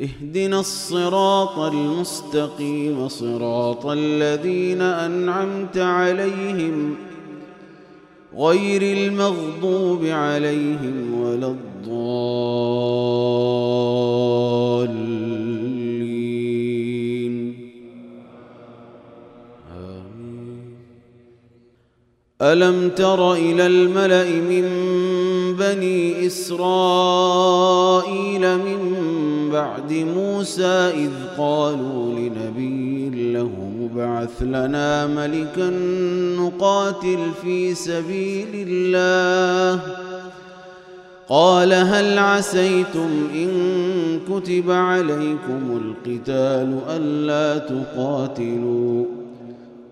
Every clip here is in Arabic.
اهدنا الصراط المستقيم صراط الذين أنعمت عليهم غير المغضوب عليهم ولا الضالين. آمين. ألم تر إلى الملأ من بني إسرائيل من بعد موسى إذ قالوا لنبي له ابعث لنا ملكا نقاتل في سبيل الله. قال هل عسيتم إن كتب عليكم القتال ألا تقاتلوا؟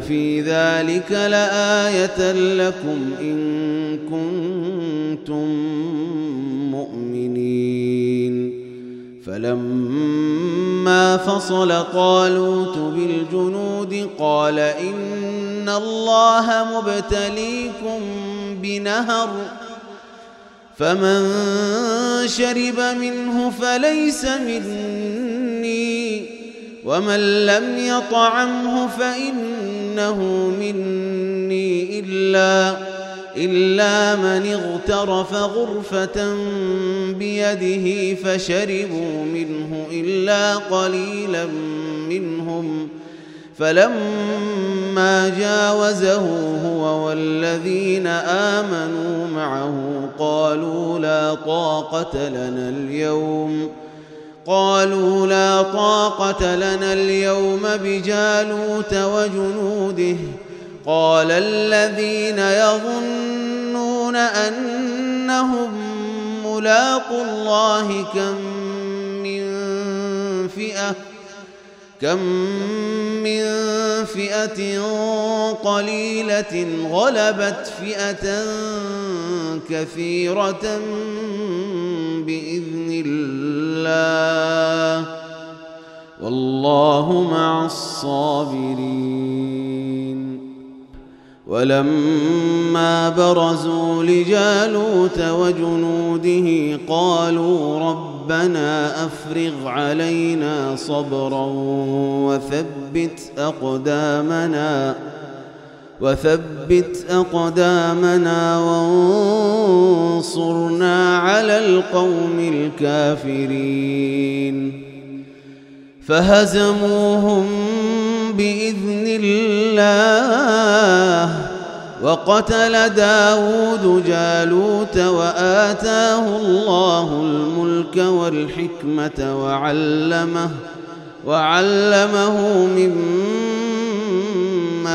في ذلك لآية لكم إن كنتم مؤمنين فلما فصل طالوت بالجنود قال إن الله مبتليكم بنهر فمن شرب منه فليس مني ومن لم يطعمه فإنه مني إلا إلا من اغترف غرفة بيده فشربوا منه إلا قليلا منهم. فلما جاوزه هو والذين آمنوا معه قالوا لا طاقة لنا اليوم. قالوا لا طاقة لنا اليوم بجالوت وجنوده. قال الذين يظنون أنهم ملاقوا الله كم من فئة كم من فئة قليلة غلبت فئة كثيرة بإذن الله. والله مع الصابرين. ولما برزوا لجالوت وجنوده قالوا ربنا أفرغ علينا صبرا وثبت أقدامنا. وثبت أقدامنا وانصرنا على القوم الكافرين. فهزموهم بإذن الله وقتل داود جالوت وآتاه الله الملك والحكمة وعلمه وعلمه مما